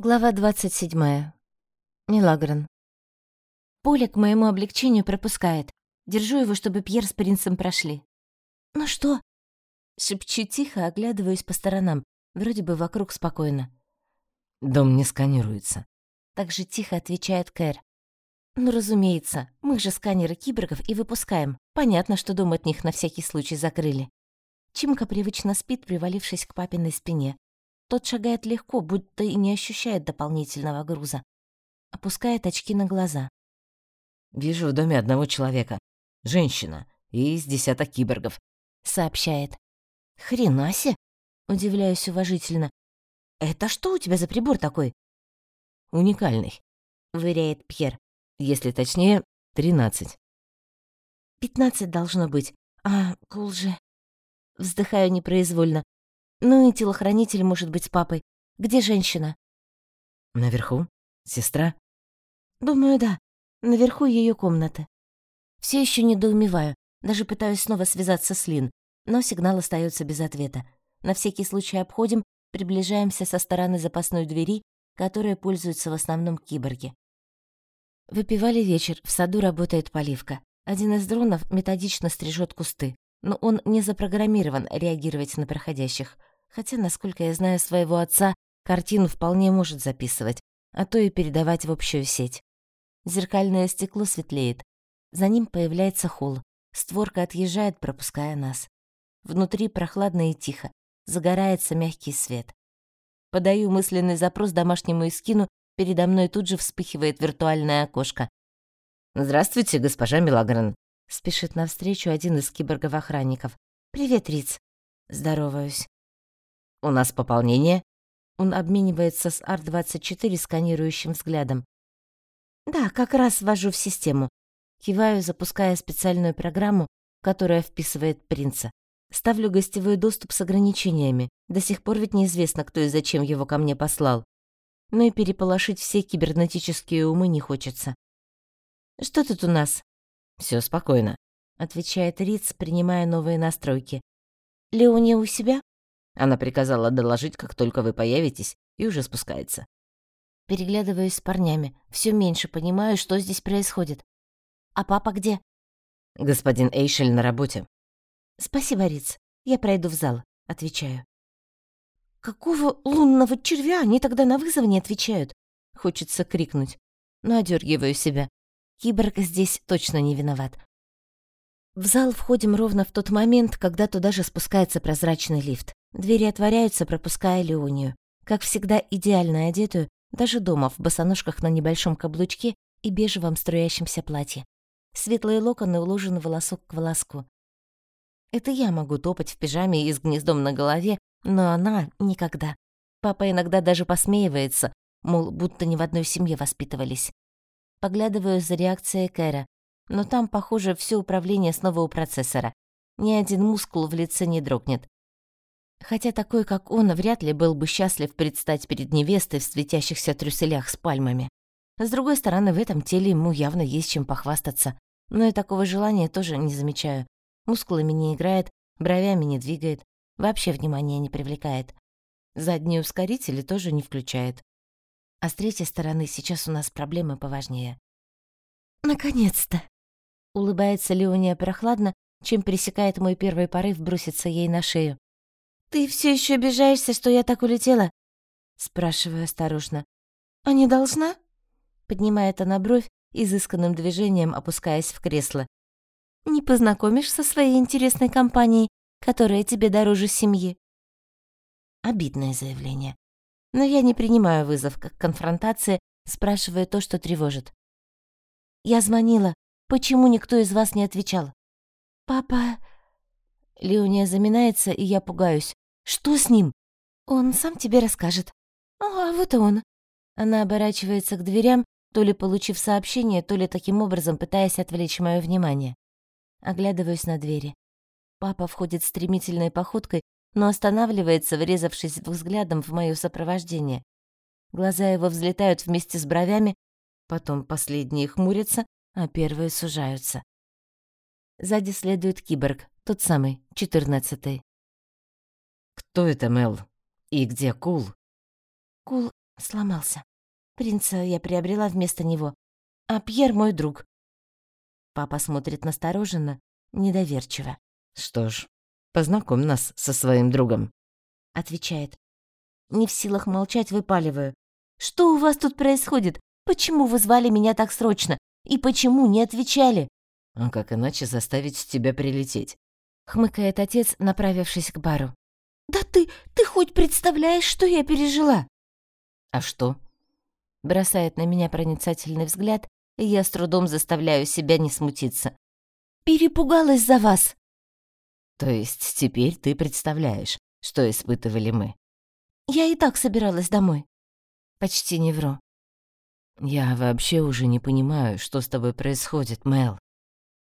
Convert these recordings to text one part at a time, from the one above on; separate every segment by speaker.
Speaker 1: Глава 27. Милагран. Поля к моему облегчению пропускает. Держу его, чтобы Пьер с принцем прошли. «Ну что?» Шепчу тихо, оглядываюсь по сторонам. Вроде бы вокруг спокойно.
Speaker 2: «Дом не сканируется».
Speaker 1: Так же тихо отвечает Кэр. «Ну, разумеется, мы же сканеры киборгов и выпускаем. Понятно, что дом от них на всякий случай закрыли». Чимка привычно спит, привалившись к папиной спине. Тот шагает легко, будто и не ощущает дополнительного груза. Опускает очки на глаза.
Speaker 2: «Вижу в доме одного человека. Женщина. И из десяток киборгов», —
Speaker 1: сообщает. «Хренасе!» — удивляюсь уважительно. «Это что у тебя за прибор такой?»
Speaker 2: «Уникальный», — уверяет Пьер. «Если точнее, тринадцать».
Speaker 1: «Пятнадцать должно быть. А, кул же...» Вздыхаю непроизвольно. Ну и телохранитель может быть с папой. Где женщина?
Speaker 2: Наверху? Сестра?
Speaker 1: Думаю, да. Наверху ее комната. Все еще недоумеваю. Даже пытаюсь снова связаться с Лин, но сигнал остается без ответа. На всякий случай обходим, приближаемся со стороны запасной двери, которой пользуются в основном киборги. Выпивали вечер, в саду работает поливка. Один из дронов методично стрижет кусты, но он не запрограммирован реагировать на проходящих. Хотя, насколько я знаю своего отца, картину вполне может записывать, а то и передавать в общую сеть. Зеркальное стекло светлеет. За ним появляется холл. Створка отъезжает, пропуская нас. Внутри прохладно и тихо. Загорается мягкий свет. Подаю мысленный запрос домашнему искину, передо мной тут же вспыхивает виртуальное окошко.
Speaker 2: «Здравствуйте, госпожа Милагрен», —
Speaker 1: спешит навстречу один из киборгов-охранников. «Привет, Риц». Здороваюсь.
Speaker 2: «У нас пополнение?»
Speaker 1: Он обменивается с Ар-24 сканирующим взглядом. «Да, как раз ввожу в систему». Киваю, запуская специальную программу, которая вписывает принца. Ставлю гостевой доступ с ограничениями. До сих пор ведь неизвестно, кто и зачем его ко мне послал. Но и переполошить все кибернетические умы не хочется. «Что тут у нас?»
Speaker 2: Все спокойно», —
Speaker 1: отвечает Риц, принимая новые настройки. «Леония у себя?»
Speaker 2: Она приказала доложить, как только вы появитесь, и уже спускается.
Speaker 1: Переглядываюсь с парнями. Все меньше понимаю, что здесь происходит. А папа где?
Speaker 2: Господин Эйшель на работе.
Speaker 1: Спасибо, Риц. Я пройду в зал. Отвечаю. Какого лунного червя они тогда на вызов не отвечают? Хочется крикнуть. Но одергиваю себя. Киборг здесь точно не виноват. В зал входим ровно в тот момент, когда туда же спускается прозрачный лифт. Двери отворяются, пропуская Леонию. Как всегда, идеально одетую, даже дома, в босоножках на небольшом каблучке и бежевом струящемся платье. Светлые локоны уложены волосок к волоску. Это я могу топать в пижаме и с гнездом на голове, но она — никогда. Папа иногда даже посмеивается, мол, будто ни в одной семье воспитывались. Поглядываю за реакцией Кэра, но там, похоже, все управление снова у процессора. Ни один мускул в лице не дрогнет. Хотя такой, как он, вряд ли был бы счастлив предстать перед невестой в светящихся трюселях с пальмами. С другой стороны, в этом теле ему явно есть чем похвастаться. Но и такого желания тоже не замечаю. Мускулами не играет, бровями не двигает, вообще внимания не привлекает. Задние ускорители тоже не включает. А с третьей стороны, сейчас у нас проблемы поважнее. «Наконец-то!» Улыбается Леония прохладно, чем пересекает мой первый порыв броситься ей на шею. «Ты все еще обижаешься, что я так улетела?» Спрашиваю осторожно. «А не должна?» Поднимает она бровь, изысканным движением опускаясь в кресло. «Не познакомишь со своей интересной компанией, которая тебе дороже семьи?» Обидное заявление. Но я не принимаю вызов как конфронтация, спрашивая то, что тревожит. «Я звонила. Почему никто из вас не отвечал?» «Папа...» Леония заминается, и я пугаюсь. «Что с ним?» «Он сам тебе расскажет». «А, вот и он». Она оборачивается к дверям, то ли получив сообщение, то ли таким образом пытаясь отвлечь мое внимание. Оглядываюсь на двери. Папа входит стремительной походкой, но останавливается, врезавшись взглядом в моё сопровождение. Глаза его взлетают вместе с бровями, потом последние хмурятся, а первые сужаются. Сзади следует киборг, тот самый, четырнадцатый.
Speaker 2: «Кто это, Мел? И где Кул?»
Speaker 1: «Кул Сломался. Принца я приобрела вместо него, а Пьер мой друг. Папа смотрит настороженно, недоверчиво.
Speaker 2: «Что ж, познакомь нас со своим другом», —
Speaker 1: отвечает. Не в силах молчать, выпаливаю. «Что у вас тут происходит? Почему вы звали меня так срочно? И почему не отвечали?»
Speaker 2: «А как иначе заставить тебя прилететь?»
Speaker 1: — хмыкает отец, направившись к бару. «Да ты, ты хоть представляешь, что я пережила?»
Speaker 2: «А что?»
Speaker 1: Бросает на меня проницательный взгляд, и я с трудом заставляю себя не смутиться. «Перепугалась за вас!»
Speaker 2: «То есть теперь ты представляешь, что испытывали мы?»
Speaker 1: Я и так собиралась домой. Почти не вру.
Speaker 2: Я вообще уже не понимаю, что с тобой происходит, Мел.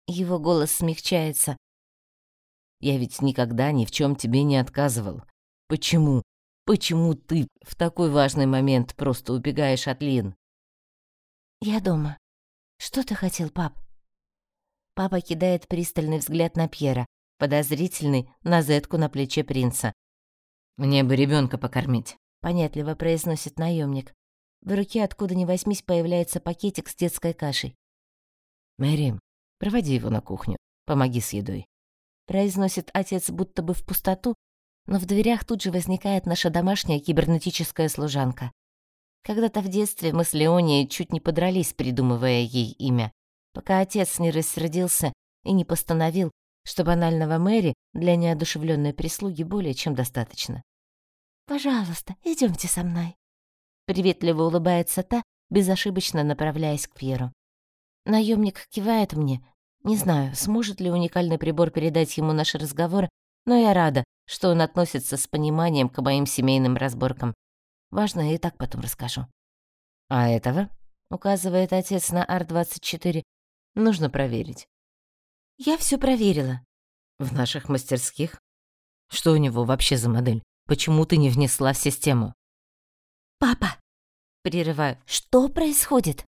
Speaker 1: Его голос смягчается.
Speaker 2: Я ведь никогда ни в чем тебе не отказывал. Почему? Почему ты в такой важный момент просто убегаешь от Лин?
Speaker 1: Я дома. Что ты хотел, пап? Папа кидает пристальный взгляд на Пьера, подозрительный на зетку на плече принца.
Speaker 2: «Мне бы ребенка покормить», —
Speaker 1: понятливо произносит наемник. В руке откуда ни возьмись появляется пакетик с детской кашей.
Speaker 2: «Мэри, проводи его на кухню, помоги с едой», —
Speaker 1: произносит отец будто бы в пустоту, но в дверях тут же возникает наша домашняя кибернетическая служанка. Когда-то в детстве мы с Леонией чуть не подрались, придумывая ей имя, пока отец не рассердился и не постановил, что банального Мэри для неодушевленной прислуги более чем достаточно. «Пожалуйста, идемте со мной». Приветливо улыбается та, безошибочно направляясь к Пьеру. Наемник кивает мне. Не знаю, сможет ли уникальный прибор передать ему наш разговор, но я рада, что он относится с пониманием к моим семейным разборкам. Важно, и так потом расскажу.
Speaker 2: «А этого?» — указывает отец на Ар-24. «Нужно проверить».
Speaker 1: «Я все проверила».
Speaker 2: «В наших мастерских? Что у него вообще за модель?» Почему ты не внесла в систему?»
Speaker 1: «Папа!» — прерываю. «Что происходит?»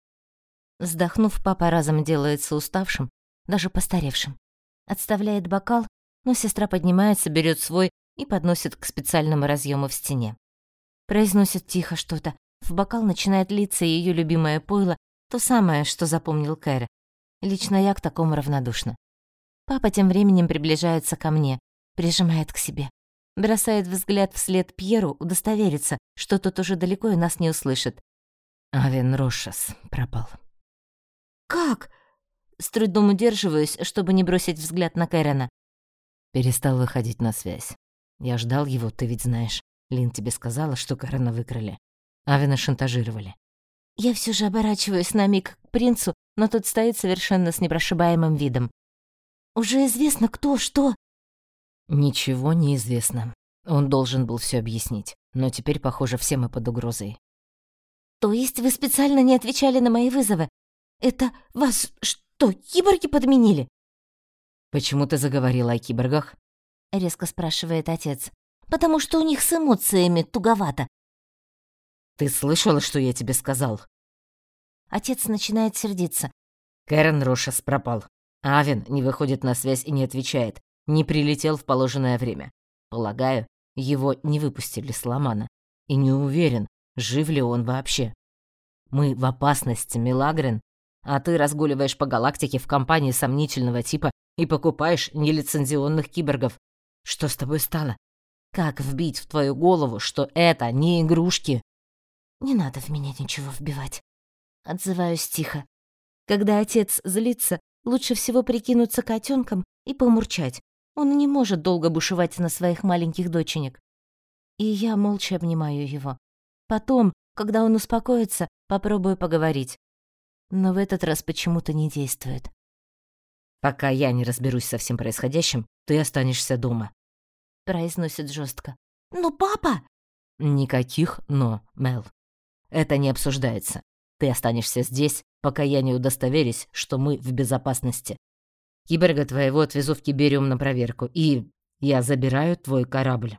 Speaker 1: Вздохнув, папа разом делается уставшим, даже постаревшим. Отставляет бокал, но сестра поднимается, берет свой и подносит к специальному разъему в стене. Произносит тихо что-то. В бокал начинает литься ее любимое пойло, то самое, что запомнил Кэр. Лично я к такому равнодушна. Папа тем временем приближается ко мне, прижимает к себе. Бросает взгляд вслед Пьеру, удостовериться, что тот уже далеко и нас не услышит.
Speaker 2: Авен Рошас пропал.
Speaker 1: «Как?» С трудом удерживаюсь, чтобы не бросить взгляд на Кэрена.
Speaker 2: Перестал выходить на связь. Я ждал его, ты ведь знаешь. Лин тебе сказала, что Кэрена выкрали. Авена шантажировали.
Speaker 1: Я все же оборачиваюсь на миг к принцу, но тот стоит совершенно с непрошибаемым видом. «Уже известно, кто, что?»
Speaker 2: Ничего не известно. Он должен был все объяснить, но теперь, похоже, все мы под угрозой.
Speaker 1: То есть вы специально не отвечали на мои вызовы? Это вас что, киборги подменили?
Speaker 2: Почему ты заговорила о киборгах?
Speaker 1: Резко спрашивает отец. Потому что у них с эмоциями туговато.
Speaker 2: Ты слышала, что я тебе сказал?
Speaker 1: Отец начинает сердиться.
Speaker 2: Кэрен Рошес пропал. Авен не выходит на связь и не отвечает не прилетел в положенное время. Полагаю, его не выпустили с Ломана. И не уверен, жив ли он вообще. Мы в опасности, Милагрен, а ты разгуливаешь по галактике в компании сомнительного типа и покупаешь нелицензионных киборгов. Что с тобой стало? Как вбить в твою голову, что это не игрушки?
Speaker 1: Не надо в меня ничего вбивать. Отзываюсь тихо. Когда отец злится, лучше всего прикинуться котенком и помурчать. Он не может долго бушевать на своих маленьких доченек. И я молча обнимаю его. Потом, когда он успокоится, попробую поговорить. Но в этот раз почему-то не действует.
Speaker 2: «Пока я не разберусь со всем происходящим, ты останешься дома», —
Speaker 1: произносит жестко. «Но папа!»
Speaker 2: «Никаких «но», Мел. Это не обсуждается. Ты останешься здесь, пока я не удостоверюсь, что мы в безопасности. Киберга твоего отвезу в Кибериум на проверку, и я забираю твой корабль.